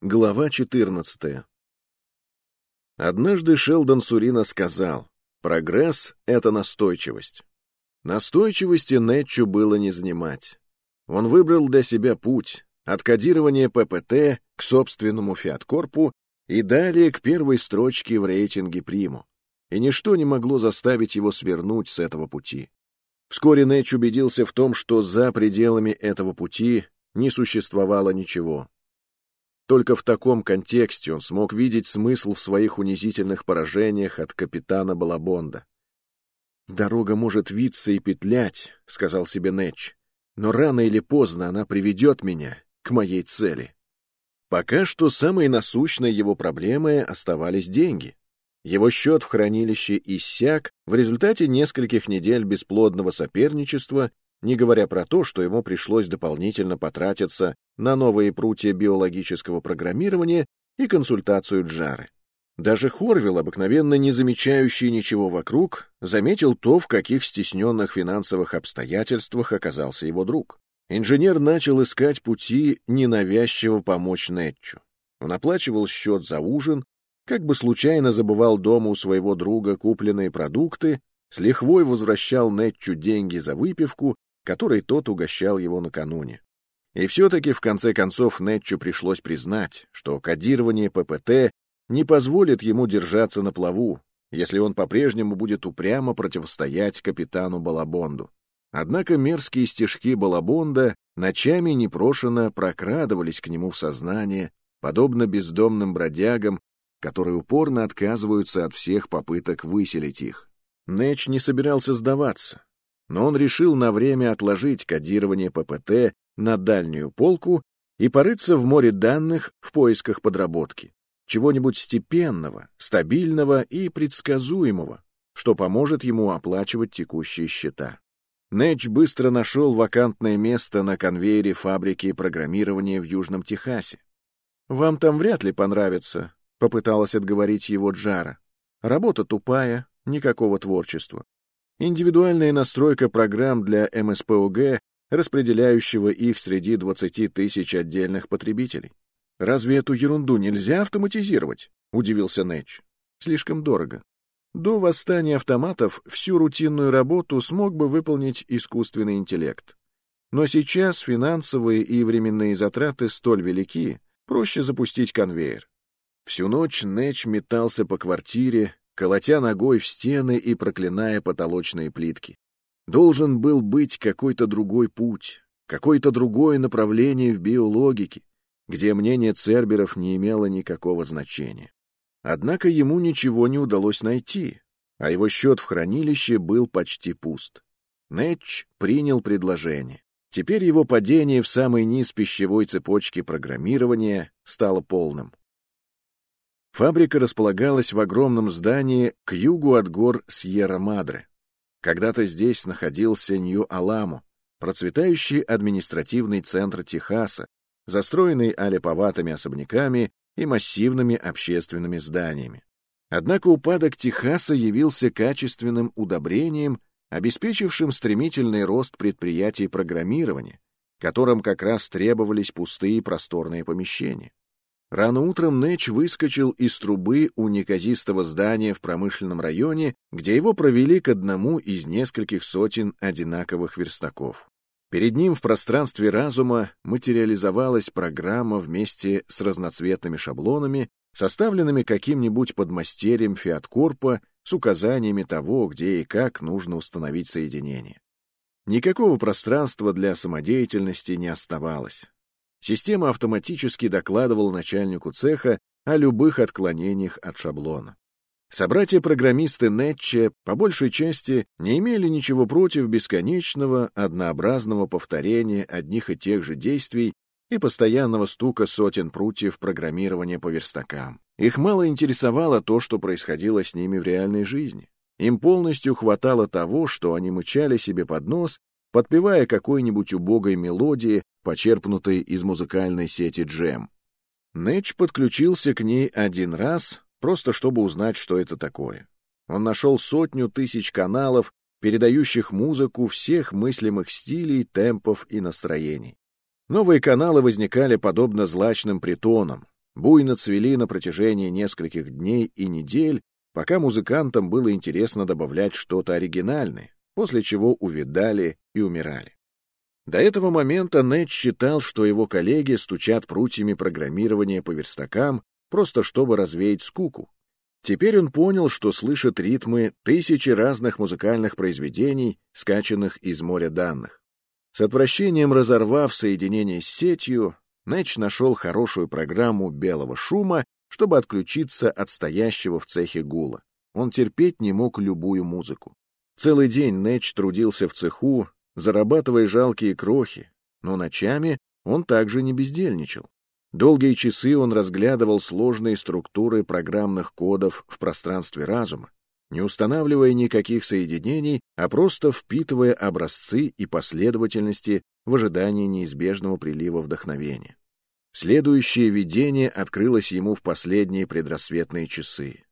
Глава 14 Однажды Шелдон Сурина сказал, «Прогресс — это настойчивость». Настойчивости Нетчу было не занимать. Он выбрал для себя путь от кодирования ППТ к собственному фиаткорпу и далее к первой строчке в рейтинге приму. И ничто не могло заставить его свернуть с этого пути. Вскоре Нэтч убедился в том, что за пределами этого пути не существовало ничего. Только в таком контексте он смог видеть смысл в своих унизительных поражениях от капитана Балабонда. «Дорога может виться и петлять», — сказал себе Нэтч, «но рано или поздно она приведет меня к моей цели». Пока что самой насущной его проблемой оставались деньги. Его счет в хранилище иссяк в результате нескольких недель бесплодного соперничества не говоря про то, что ему пришлось дополнительно потратиться на новые прутья биологического программирования и консультацию Джары. Даже Хорвилл, обыкновенно не замечающий ничего вокруг, заметил то, в каких стесненных финансовых обстоятельствах оказался его друг. Инженер начал искать пути ненавязчиво помочь Нетчу. Он оплачивал счет за ужин, как бы случайно забывал дома у своего друга купленные продукты, с лихвой возвращал Нетчу деньги за выпивку которой тот угощал его накануне. И все-таки в конце концов Нетчу пришлось признать, что кодирование ППТ не позволит ему держаться на плаву, если он по-прежнему будет упрямо противостоять капитану Балабонду. Однако мерзкие стежки Балабонда ночами непрошено прокрадывались к нему в сознание, подобно бездомным бродягам, которые упорно отказываются от всех попыток выселить их. Нэч не собирался сдаваться но он решил на время отложить кодирование ППТ на дальнюю полку и порыться в море данных в поисках подработки. Чего-нибудь степенного, стабильного и предсказуемого, что поможет ему оплачивать текущие счета. Нэч быстро нашел вакантное место на конвейере фабрики программирования в Южном Техасе. «Вам там вряд ли понравится», — попыталась отговорить его Джара. «Работа тупая, никакого творчества. Индивидуальная настройка программ для МСПОГ, распределяющего их среди 20 тысяч отдельных потребителей. «Разве эту ерунду нельзя автоматизировать?» — удивился Нэтч. «Слишком дорого. До восстания автоматов всю рутинную работу смог бы выполнить искусственный интеллект. Но сейчас финансовые и временные затраты столь велики, проще запустить конвейер. Всю ночь Нэч метался по квартире, колотя ногой в стены и проклиная потолочные плитки. Должен был быть какой-то другой путь, какое-то другое направление в биологике, где мнение Церберов не имело никакого значения. Однако ему ничего не удалось найти, а его счет в хранилище был почти пуст. Нэтч принял предложение. Теперь его падение в самый низ пищевой цепочки программирования стало полным. Фабрика располагалась в огромном здании к югу от гор Сьерра-Мадре. Когда-то здесь находился Нью-Аламо, процветающий административный центр Техаса, застроенный алеповатыми особняками и массивными общественными зданиями. Однако упадок Техаса явился качественным удобрением, обеспечившим стремительный рост предприятий программирования, которым как раз требовались пустые просторные помещения. Рано утром Нэч выскочил из трубы у неказистого здания в промышленном районе, где его провели к одному из нескольких сотен одинаковых верстаков. Перед ним в пространстве разума материализовалась программа вместе с разноцветными шаблонами, составленными каким-нибудь подмастерьем Фиаткорпа с указаниями того, где и как нужно установить соединение. Никакого пространства для самодеятельности не оставалось. Система автоматически докладывала начальнику цеха о любых отклонениях от шаблона. Собратья-программисты Нетче по большей части не имели ничего против бесконечного, однообразного повторения одних и тех же действий и постоянного стука сотен прутьев программирования по верстакам. Их мало интересовало то, что происходило с ними в реальной жизни. Им полностью хватало того, что они мычали себе под нос подпевая какой-нибудь убогой мелодии, почерпнутой из музыкальной сети Джем. Нэч подключился к ней один раз, просто чтобы узнать, что это такое. Он нашел сотню тысяч каналов, передающих музыку всех мыслимых стилей, темпов и настроений. Новые каналы возникали подобно злачным притонам, буйно цвели на протяжении нескольких дней и недель, пока музыкантам было интересно добавлять что-то оригинальное, после чего увидали и умирали. До этого момента Нед считал, что его коллеги стучат прутьями программирования по верстакам, просто чтобы развеять скуку. Теперь он понял, что слышит ритмы тысячи разных музыкальных произведений, скачанных из моря данных. С отвращением разорвав соединение с сетью, Нэч нашел хорошую программу белого шума, чтобы отключиться от стоящего в цехе гула. Он терпеть не мог любую музыку. Целый день Нэч трудился в цеху, зарабатывая жалкие крохи, но ночами он также не бездельничал. Долгие часы он разглядывал сложные структуры программных кодов в пространстве разума, не устанавливая никаких соединений, а просто впитывая образцы и последовательности в ожидании неизбежного прилива вдохновения. Следующее видение открылось ему в последние предрассветные часы.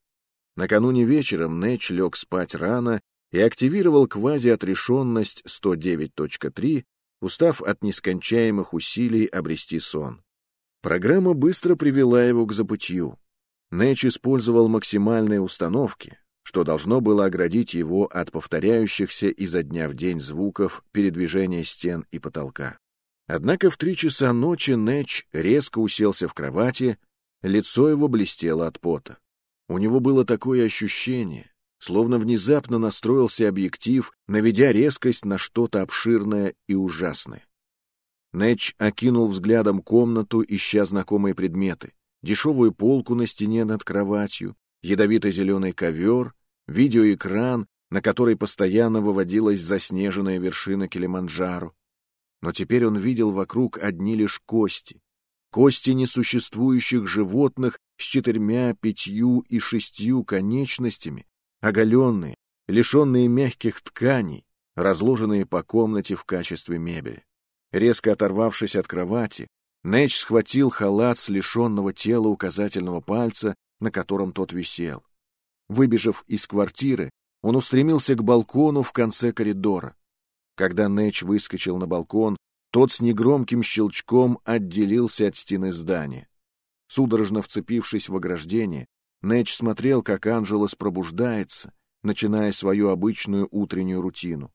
Накануне вечером Нэч лег спать рано и активировал квазиотрешенность 109.3, устав от нескончаемых усилий обрести сон. Программа быстро привела его к забытью. Нэч использовал максимальные установки, что должно было оградить его от повторяющихся изо дня в день звуков передвижения стен и потолка. Однако в три часа ночи Нэч резко уселся в кровати, лицо его блестело от пота. У него было такое ощущение, словно внезапно настроился объектив, наведя резкость на что-то обширное и ужасное. Нэтч окинул взглядом комнату, ища знакомые предметы. Дешевую полку на стене над кроватью, ядовито-зеленый ковер, видеоэкран, на который постоянно выводилась заснеженная вершина Килиманджаро. Но теперь он видел вокруг одни лишь кости. Кости несуществующих животных с четырьмя, пятью и шестью конечностями, оголенные, лишенные мягких тканей, разложенные по комнате в качестве мебели. Резко оторвавшись от кровати, Нэч схватил халат с лишенного тела указательного пальца, на котором тот висел. Выбежав из квартиры, он устремился к балкону в конце коридора. Когда Нэч выскочил на балкон, тот с негромким щелчком отделился от стены здания. Судорожно вцепившись в ограждение, Нэч смотрел, как Анжелос пробуждается, начиная свою обычную утреннюю рутину.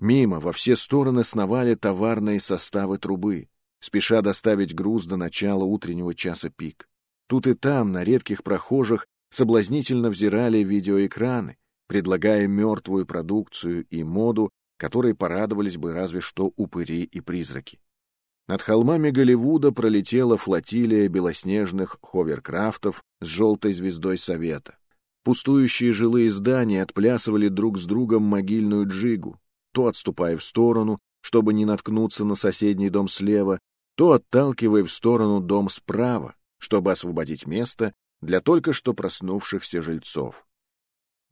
Мимо во все стороны сновали товарные составы трубы, спеша доставить груз до начала утреннего часа пик. Тут и там, на редких прохожих, соблазнительно взирали видеоэкраны, предлагая мертвую продукцию и моду, которой порадовались бы разве что упыри и призраки. Над холмами Голливуда пролетела флотилия белоснежных ховеркрафтов с желтой звездой Совета. Пустующие жилые здания отплясывали друг с другом могильную джигу, то отступая в сторону, чтобы не наткнуться на соседний дом слева, то отталкивая в сторону дом справа, чтобы освободить место для только что проснувшихся жильцов.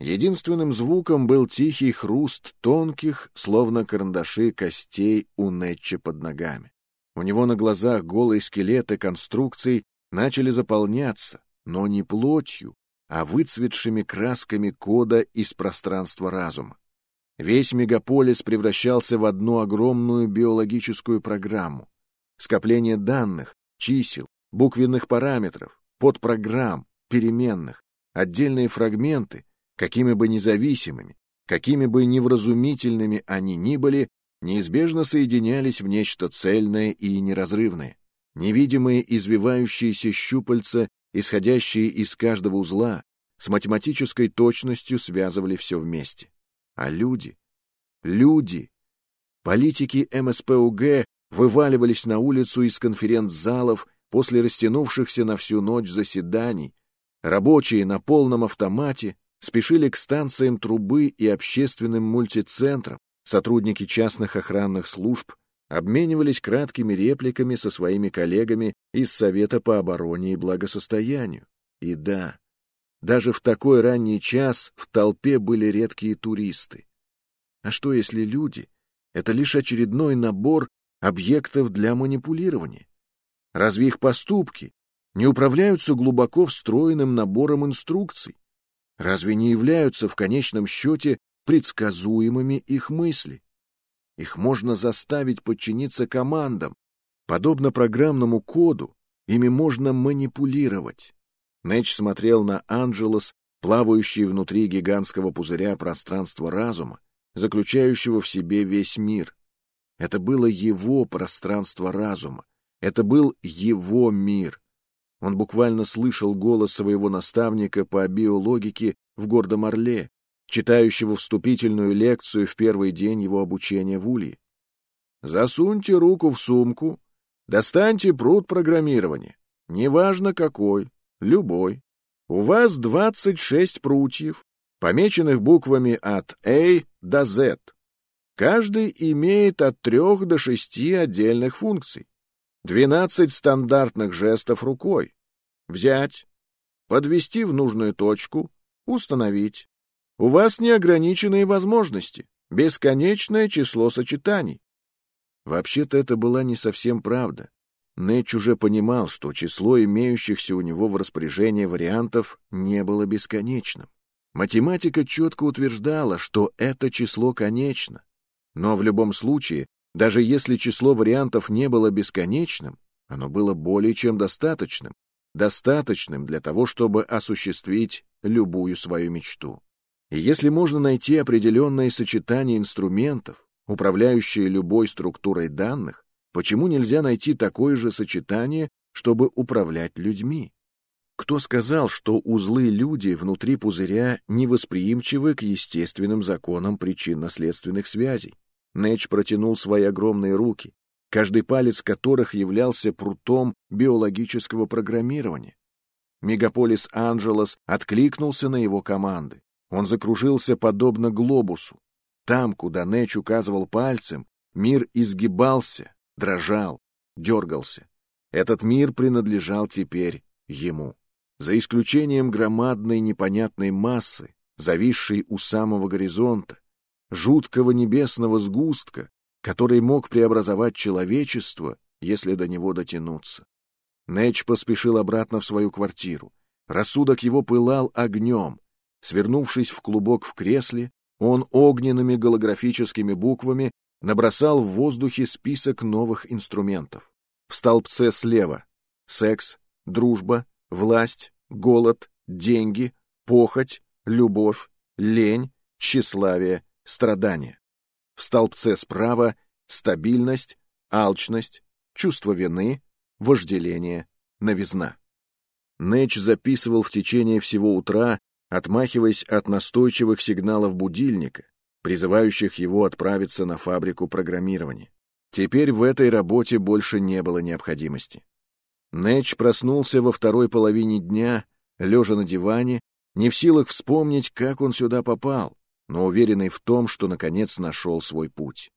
Единственным звуком был тихий хруст тонких, словно карандаши, костей у Нетча под ногами. У него на глазах голые скелеты конструкций начали заполняться, но не плотью, а выцветшими красками кода из пространства разума. Весь мегаполис превращался в одну огромную биологическую программу. Скопление данных, чисел, буквенных параметров, подпрограмм, переменных, отдельные фрагменты, какими бы независимыми, какими бы невразумительными они ни были, неизбежно соединялись в нечто цельное и неразрывное. Невидимые извивающиеся щупальца, исходящие из каждого узла, с математической точностью связывали все вместе. А люди, люди, политики МСПУГ вываливались на улицу из конференц-залов после растянувшихся на всю ночь заседаний, рабочие на полном автомате спешили к станциям трубы и общественным мультицентрам, сотрудники частных охранных служб обменивались краткими репликами со своими коллегами из Совета по обороне и благосостоянию. И да, даже в такой ранний час в толпе были редкие туристы. А что если люди — это лишь очередной набор объектов для манипулирования? Разве их поступки не управляются глубоко встроенным набором инструкций? Разве не являются в конечном счете предсказуемыми их мысли? Их можно заставить подчиниться командам, подобно программному коду, Ими можно манипулировать. Нэч смотрел на Анджелос, плавающий внутри гигантского пузыря пространства разума, заключающего в себе весь мир. Это было его пространство разума. Это был его мир. Он буквально слышал голос своего наставника по биологике в гордом Орле, читающего вступительную лекцию в первый день его обучения в Улье. «Засуньте руку в сумку, достаньте пруд программирования, неважно какой, любой. У вас 26 прутьев, помеченных буквами от A до Z. Каждый имеет от трех до шести отдельных функций. 12 стандартных жестов рукой. Взять, подвести в нужную точку, установить. У вас неограниченные возможности, бесконечное число сочетаний. Вообще-то это была не совсем правда. Нэтч уже понимал, что число имеющихся у него в распоряжении вариантов не было бесконечным. Математика четко утверждала, что это число конечно. Но в любом случае даже если число вариантов не было бесконечным, оно было более чем достаточным, достаточным для того, чтобы осуществить любую свою мечту. И если можно найти определенное сочетание инструментов, управляющие любой структурой данных, почему нельзя найти такое же сочетание, чтобы управлять людьми? Кто сказал, что узлы люди внутри пузыря невосприимчивы к естественным законам причинно-следственных связей? Нэч протянул свои огромные руки, каждый палец которых являлся прутом биологического программирования. Мегаполис Анджелос откликнулся на его команды. Он закружился подобно глобусу. Там, куда Нэч указывал пальцем, мир изгибался, дрожал, дергался. Этот мир принадлежал теперь ему. За исключением громадной непонятной массы, зависшей у самого горизонта, жуткого небесного сгустка, который мог преобразовать человечество, если до него дотянуться. Нэч поспешил обратно в свою квартиру. Рассудок его пылал огнем. Свернувшись в клубок в кресле, он огненными голографическими буквами набросал в воздухе список новых инструментов. В столбце слева — секс, дружба, власть, голод, деньги, похоть, любовь, лень, тщеславие, страдания. В столбце справа — стабильность, алчность, чувство вины, вожделение, новизна. Нэч записывал в течение всего утра, отмахиваясь от настойчивых сигналов будильника, призывающих его отправиться на фабрику программирования. Теперь в этой работе больше не было необходимости. Нэч проснулся во второй половине дня, лежа на диване, не в силах вспомнить, как он сюда попал, но уверенный в том, что наконец нашел свой путь.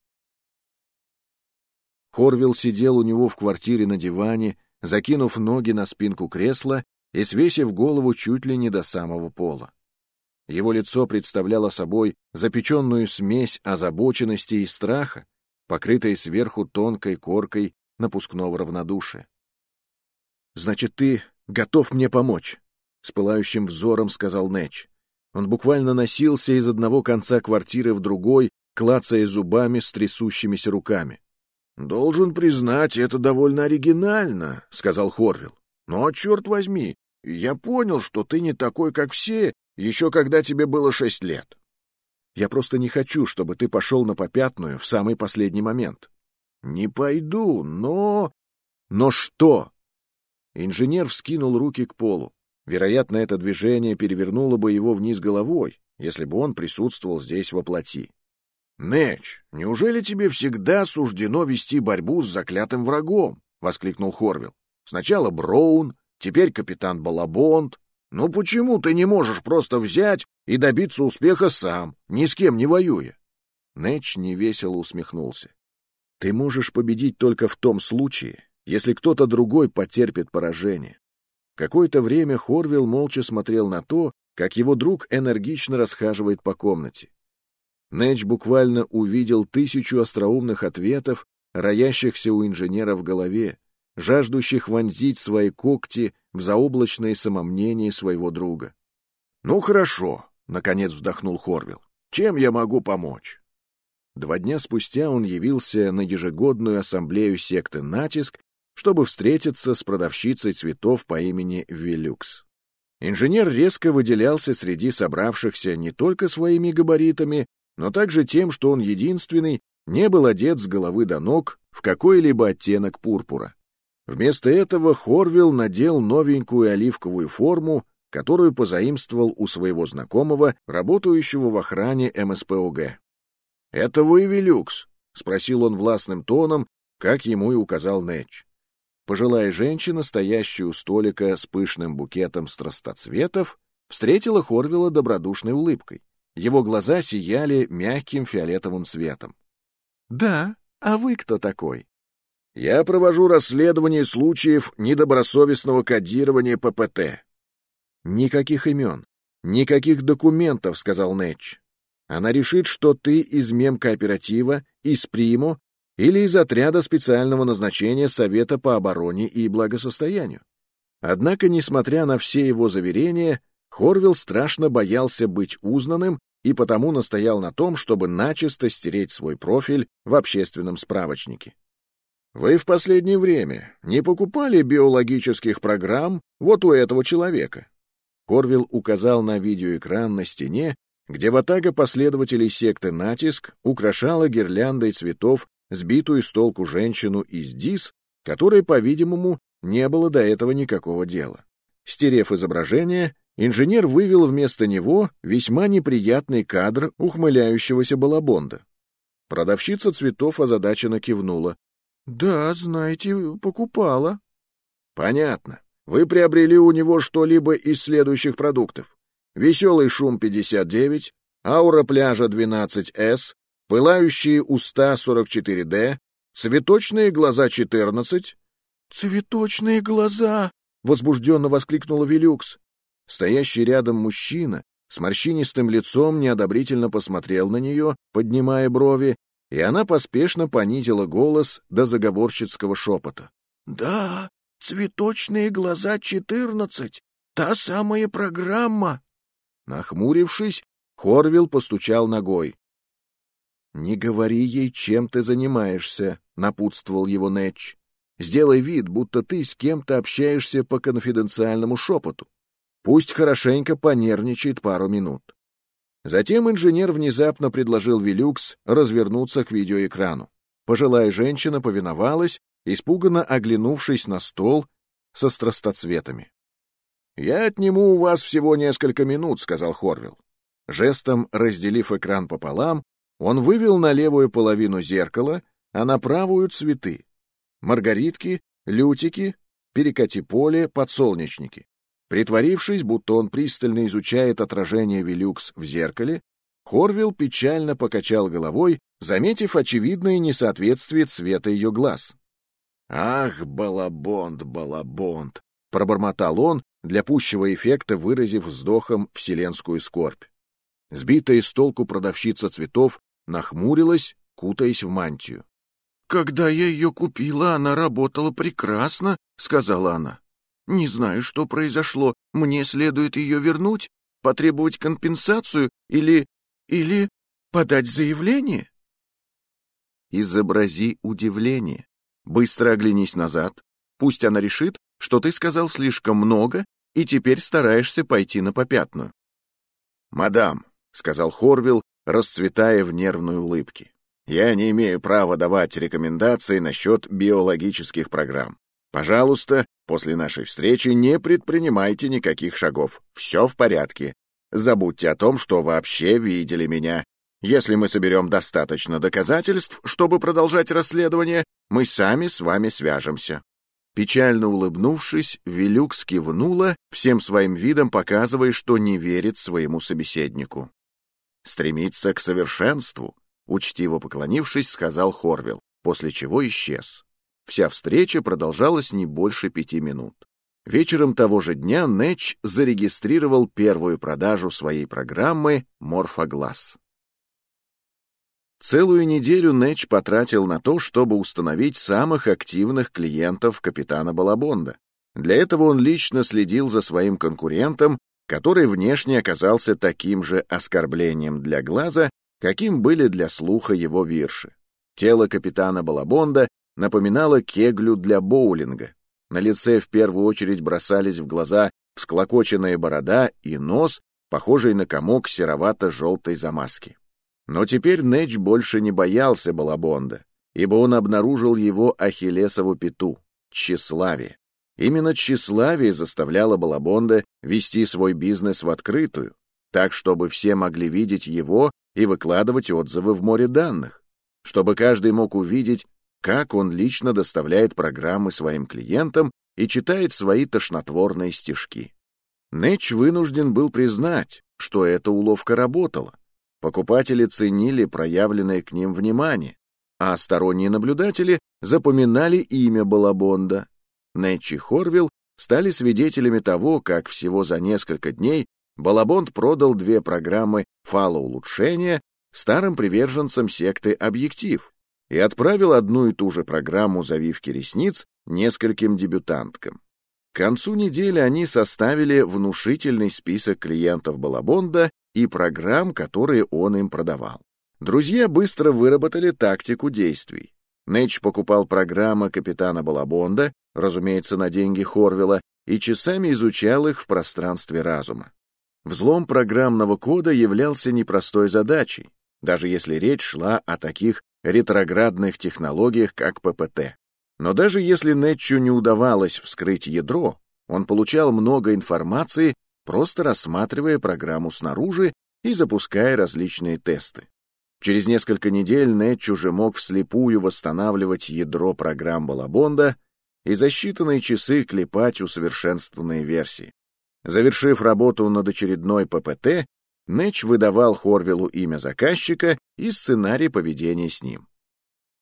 Хорвилл сидел у него в квартире на диване, закинув ноги на спинку кресла и свесив голову чуть ли не до самого пола. Его лицо представляло собой запеченную смесь озабоченности и страха, покрытой сверху тонкой коркой напускного равнодушия. «Значит, ты готов мне помочь?» — с пылающим взором сказал Нэч. Он буквально носился из одного конца квартиры в другой, клацая зубами с трясущимися руками. «Должен признать, это довольно оригинально», — сказал Хорвилл. «Но, черт возьми, я понял, что ты не такой, как все, еще когда тебе было шесть лет. Я просто не хочу, чтобы ты пошел на попятную в самый последний момент». «Не пойду, но...» «Но что?» Инженер вскинул руки к полу. Вероятно, это движение перевернуло бы его вниз головой, если бы он присутствовал здесь во плоти. «Нэч, неужели тебе всегда суждено вести борьбу с заклятым врагом?» — воскликнул Хорвилл. «Сначала Броун, теперь капитан Балабонд. Ну почему ты не можешь просто взять и добиться успеха сам, ни с кем не воюя?» Нэч невесело усмехнулся. «Ты можешь победить только в том случае, если кто-то другой потерпит поражение. Какое-то время Хорвилл молча смотрел на то, как его друг энергично расхаживает по комнате. Нэч буквально увидел тысячу остроумных ответов, роящихся у инженера в голове, жаждущих вонзить свои когти в заоблачное самомнение своего друга. «Ну хорошо», — наконец вздохнул Хорвилл. «Чем я могу помочь?» Два дня спустя он явился на ежегодную ассамблею секты «Натиск», чтобы встретиться с продавщицей цветов по имени Вилюкс. Инженер резко выделялся среди собравшихся не только своими габаритами, но также тем, что он единственный не был одет с головы до ног в какой-либо оттенок пурпура. Вместо этого Хорвилл надел новенькую оливковую форму, которую позаимствовал у своего знакомого, работающего в охране МСПОГ. «Это вы, Вилюкс?» — спросил он властным тоном, как ему и указал Нэтч. Пожилая женщина, стоящая у столика с пышным букетом страстоцветов, встретила Хорвилла добродушной улыбкой. Его глаза сияли мягким фиолетовым светом. «Да, а вы кто такой?» «Я провожу расследование случаев недобросовестного кодирования ППТ». «Никаких имен, никаких документов», — сказал Нэтч. «Она решит, что ты из мемкооператива, из Приму или из отряда специального назначения Совета по обороне и благосостоянию. Однако, несмотря на все его заверения, Хорвилл страшно боялся быть узнанным и потому настоял на том, чтобы начисто стереть свой профиль в общественном справочнике. «Вы в последнее время не покупали биологических программ вот у этого человека?» Хорвилл указал на видеоэкран на стене, где ватага последователей секты «Натиск» украшала гирляндой цветов сбитую с толку женщину из ДИС, которой, по-видимому, не было до этого никакого дела. Стерев изображение, инженер вывел вместо него весьма неприятный кадр ухмыляющегося балабонда. Продавщица цветов озадаченно кивнула. — Да, знаете, покупала. — Понятно. Вы приобрели у него что-либо из следующих продуктов. Веселый шум 59, аура пляжа 12С, пылающие уста 44D, цветочные глаза 14. «Цветочные глаза!» — возбужденно воскликнула Вилюкс. Стоящий рядом мужчина с морщинистым лицом неодобрительно посмотрел на нее, поднимая брови, и она поспешно понизила голос до заговорщицкого шепота. «Да, цветочные глаза 14, та самая программа!» Нахмурившись, Хорвилл постучал ногой. «Не говори ей, чем ты занимаешься», — напутствовал его Нэтч. «Сделай вид, будто ты с кем-то общаешься по конфиденциальному шепоту. Пусть хорошенько понервничает пару минут». Затем инженер внезапно предложил Вилюкс развернуться к видеоэкрану. Пожилая женщина повиновалась, испуганно оглянувшись на стол со страстоцветами. «Я отниму у вас всего несколько минут», — сказал Хорвилл. Жестом разделив экран пополам, он вывел на левую половину зеркала, а на правую — цветы. Маргаритки, лютики, перекати поле, подсолнечники. Притворившись, будто он пристально изучает отражение Вилюкс в зеркале, Хорвилл печально покачал головой, заметив очевидное несоответствие цвета ее глаз. «Ах, балабонд, балабонд!» — пробормотал он, для пущего эффекта выразив вздохом вселенскую скорбь. Сбитая с толку продавщица цветов нахмурилась, кутаясь в мантию. «Когда я ее купила, она работала прекрасно», — сказала она. «Не знаю, что произошло. Мне следует ее вернуть, потребовать компенсацию или... или подать заявление?» «Изобрази удивление. Быстро оглянись назад. Пусть она решит, что ты сказал слишком много и теперь стараешься пойти на попятную». «Мадам», — сказал Хорвилл, расцветая в нервной улыбке. «Я не имею права давать рекомендации насчет биологических программ. Пожалуйста, после нашей встречи не предпринимайте никаких шагов. Все в порядке. Забудьте о том, что вообще видели меня. Если мы соберем достаточно доказательств, чтобы продолжать расследование, мы сами с вами свяжемся». Печально улыбнувшись, Вилюк скивнула, всем своим видом показывая, что не верит своему собеседнику стремиться к совершенству, учтиво поклонившись, сказал Хорвилл, после чего исчез. Вся встреча продолжалась не больше пяти минут. Вечером того же дня Нэтч зарегистрировал первую продажу своей программы «Морфоглаз». Целую неделю Нэтч потратил на то, чтобы установить самых активных клиентов капитана Балабонда. Для этого он лично следил за своим конкурентом который внешне оказался таким же оскорблением для глаза, каким были для слуха его вирши. Тело капитана Балабонда напоминала кеглю для боулинга. На лице в первую очередь бросались в глаза всклокоченная борода и нос, похожий на комок серовато-желтой замазки. Но теперь Нэч больше не боялся Балабонда, ибо он обнаружил его ахиллесову пету — тщеславие. Именно тщеславие заставляло Балабонда вести свой бизнес в открытую, так, чтобы все могли видеть его и выкладывать отзывы в море данных, чтобы каждый мог увидеть, как он лично доставляет программы своим клиентам и читает свои тошнотворные стишки. Нэч вынужден был признать, что эта уловка работала. Покупатели ценили проявленное к ним внимание, а сторонние наблюдатели запоминали имя Балабонда. Нэтч и Хорвилл стали свидетелями того, как всего за несколько дней Балабонд продал две программы фалоулучшения старым приверженцам секты «Объектив» и отправил одну и ту же программу завивки ресниц нескольким дебютанткам. К концу недели они составили внушительный список клиентов Балабонда и программ, которые он им продавал. Друзья быстро выработали тактику действий. Нэч покупал программы капитана Балабонда, разумеется, на деньги Хорвилла, и часами изучал их в пространстве разума. Взлом программного кода являлся непростой задачей, даже если речь шла о таких ретроградных технологиях, как ППТ. Но даже если Нетчу не удавалось вскрыть ядро, он получал много информации, просто рассматривая программу снаружи и запуская различные тесты. Через несколько недель Нетч уже мог вслепую восстанавливать ядро программ Балабонда и за считанные часы клепать усовершенствованные версии. Завершив работу над очередной ППТ, Нэч выдавал Хорвиллу имя заказчика и сценарий поведения с ним.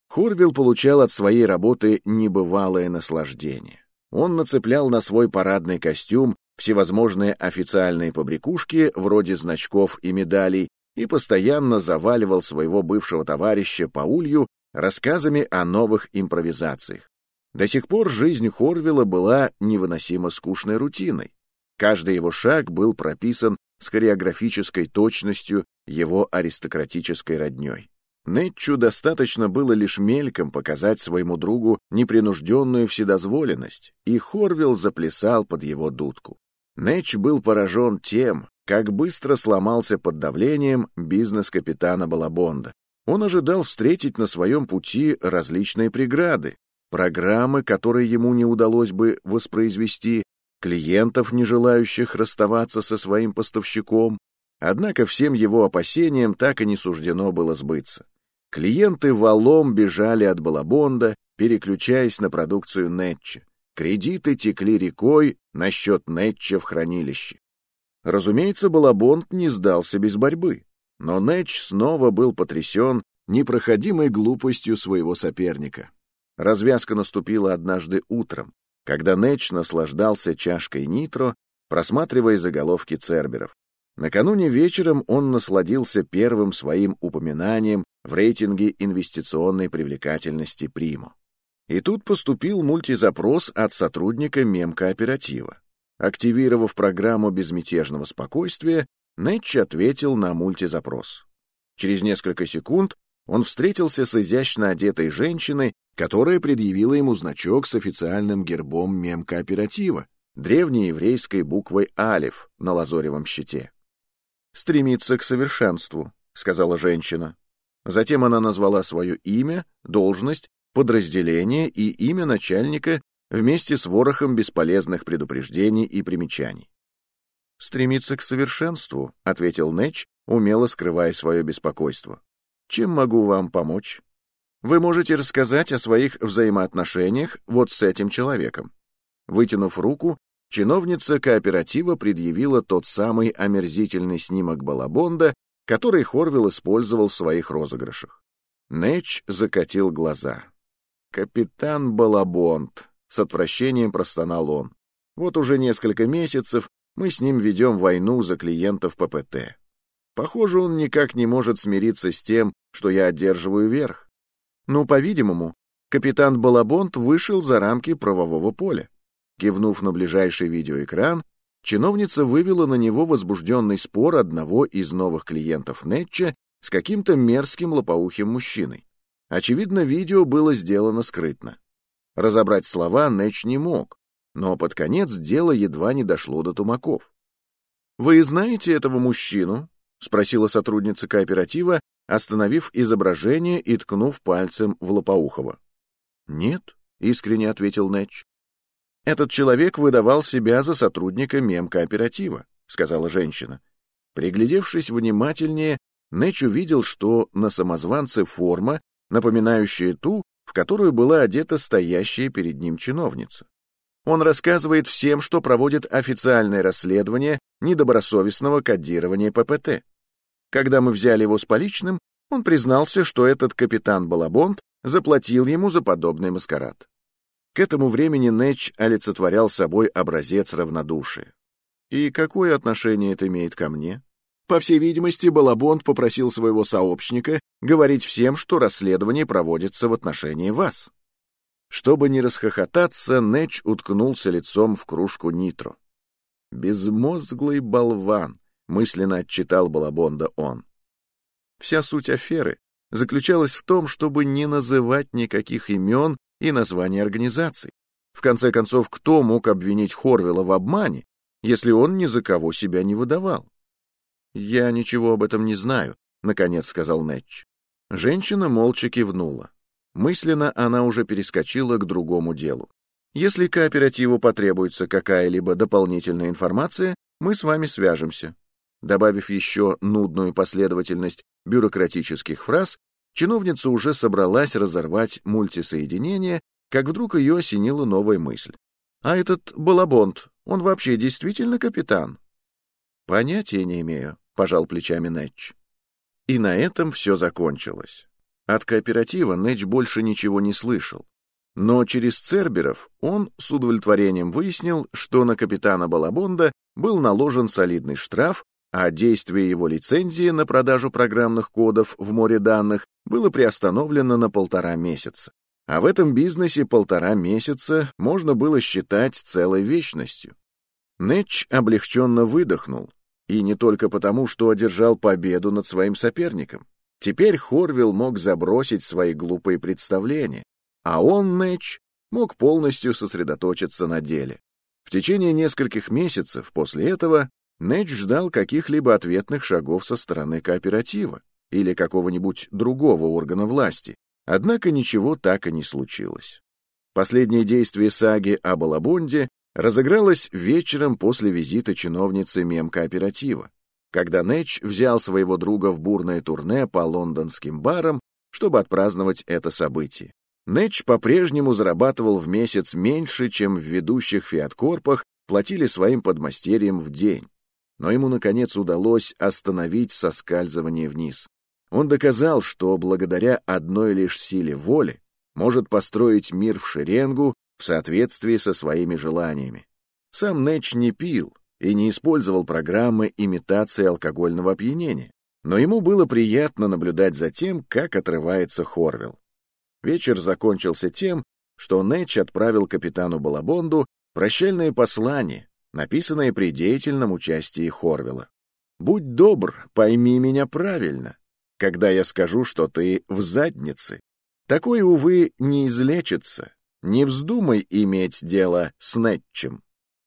Хорвилл получал от своей работы небывалое наслаждение. Он нацеплял на свой парадный костюм всевозможные официальные побрякушки, вроде значков и медалей, и постоянно заваливал своего бывшего товарища по улью рассказами о новых импровизациях. До сих пор жизнь Хорвилла была невыносимо скучной рутиной. Каждый его шаг был прописан с хореографической точностью его аристократической родней. Нетчу достаточно было лишь мельком показать своему другу непринужденную вседозволенность, и Хорвилл заплясал под его дудку. Нэтч был поражен тем, как быстро сломался под давлением бизнес капитана Балабонда. Он ожидал встретить на своем пути различные преграды, программы, которые ему не удалось бы воспроизвести, клиентов, не желающих расставаться со своим поставщиком. Однако всем его опасениям так и не суждено было сбыться. Клиенты валом бежали от Балабонда, переключаясь на продукцию Нетча. Кредиты текли рекой на счет Нетча в хранилище. Разумеется, Балабонд не сдался без борьбы, но Нетч снова был потрясен непроходимой глупостью своего соперника. Развязка наступила однажды утром когда Нэч наслаждался чашкой нитро, просматривая заголовки церберов. Накануне вечером он насладился первым своим упоминанием в рейтинге инвестиционной привлекательности Примо. И тут поступил мультизапрос от сотрудника мемкооператива. Активировав программу безмятежного спокойствия, Нэтч ответил на мультизапрос. Через несколько секунд он встретился с изящно одетой женщиной, которая предъявила ему значок с официальным гербом мемкооператива, древнееврейской буквой «Алиф» на лазоревом щите. «Стремиться к совершенству», — сказала женщина. Затем она назвала свое имя, должность, подразделение и имя начальника вместе с ворохом бесполезных предупреждений и примечаний. «Стремиться к совершенству», — ответил Нэч, умело скрывая свое беспокойство. «Чем могу вам помочь?» Вы можете рассказать о своих взаимоотношениях вот с этим человеком. Вытянув руку, чиновница кооператива предъявила тот самый омерзительный снимок Балабонда, который Хорвилл использовал в своих розыгрышах. Нэч закатил глаза. «Капитан Балабонд», — с отвращением простонал он. «Вот уже несколько месяцев мы с ним ведем войну за клиентов ППТ. Похоже, он никак не может смириться с тем, что я одерживаю верх. Ну, по-видимому, капитан Балабонт вышел за рамки правового поля. Кивнув на ближайший видеоэкран, чиновница вывела на него возбужденный спор одного из новых клиентов Нетча с каким-то мерзким лопоухим мужчиной. Очевидно, видео было сделано скрытно. Разобрать слова Нэч не мог, но под конец дело едва не дошло до тумаков. «Вы знаете этого мужчину?» — спросила сотрудница кооператива, остановив изображение и ткнув пальцем в Лопоухова. «Нет», — искренне ответил Нэтч. «Этот человек выдавал себя за сотрудника мемкооператива», — сказала женщина. Приглядевшись внимательнее, Нэтч увидел, что на самозванце форма, напоминающая ту, в которую была одета стоящая перед ним чиновница. Он рассказывает всем, что проводит официальное расследование недобросовестного кодирования ППТ. Когда мы взяли его с поличным, он признался, что этот капитан Балабонт заплатил ему за подобный маскарад. К этому времени Нэтч олицетворял собой образец равнодушия. И какое отношение это имеет ко мне? По всей видимости, Балабонт попросил своего сообщника говорить всем, что расследование проводится в отношении вас. Чтобы не расхохотаться, Нэч уткнулся лицом в кружку нитро. «Безмозглый болван», — мысленно отчитал Балабонда он. Вся суть аферы заключалась в том, чтобы не называть никаких имен и названий организаций. В конце концов, кто мог обвинить Хорвела в обмане, если он ни за кого себя не выдавал? «Я ничего об этом не знаю», — наконец сказал Нэтч. Женщина молча кивнула. Мысленно она уже перескочила к другому делу. Если кооперативу потребуется какая-либо дополнительная информация, мы с вами свяжемся. Добавив еще нудную последовательность бюрократических фраз, чиновница уже собралась разорвать мультисоединение, как вдруг ее осенила новая мысль. «А этот Балабонт, он вообще действительно капитан?» «Понятия не имею», — пожал плечами Нэтч. И на этом все закончилось. От кооператива Нэч больше ничего не слышал. Но через Церберов он с удовлетворением выяснил, что на капитана Балабонда был наложен солидный штраф, а действие его лицензии на продажу программных кодов в море данных было приостановлено на полтора месяца. А в этом бизнесе полтора месяца можно было считать целой вечностью. Нэтч облегченно выдохнул, и не только потому, что одержал победу над своим соперником. Теперь Хорвилл мог забросить свои глупые представления, а он, Нэтч, мог полностью сосредоточиться на деле. В течение нескольких месяцев после этого Нэтч ждал каких-либо ответных шагов со стороны кооператива или какого-нибудь другого органа власти, однако ничего так и не случилось. Последнее действие саги о Балабонде разыгралось вечером после визита чиновницы мемкооператива когда Нэч взял своего друга в бурное турне по лондонским барам, чтобы отпраздновать это событие. Нэч по-прежнему зарабатывал в месяц меньше, чем в ведущих фиаткорпах платили своим подмастерьям в день. Но ему, наконец, удалось остановить соскальзывание вниз. Он доказал, что благодаря одной лишь силе воли может построить мир в шеренгу в соответствии со своими желаниями. Сам Нэч не пил, и не использовал программы имитации алкогольного опьянения, но ему было приятно наблюдать за тем, как отрывается Хорвилл. Вечер закончился тем, что Нэтч отправил капитану Балабонду прощальное послание, написанное при деятельном участии Хорвилла. «Будь добр, пойми меня правильно, когда я скажу, что ты в заднице. Такое, увы, не излечится. Не вздумай иметь дело с Нэтчем».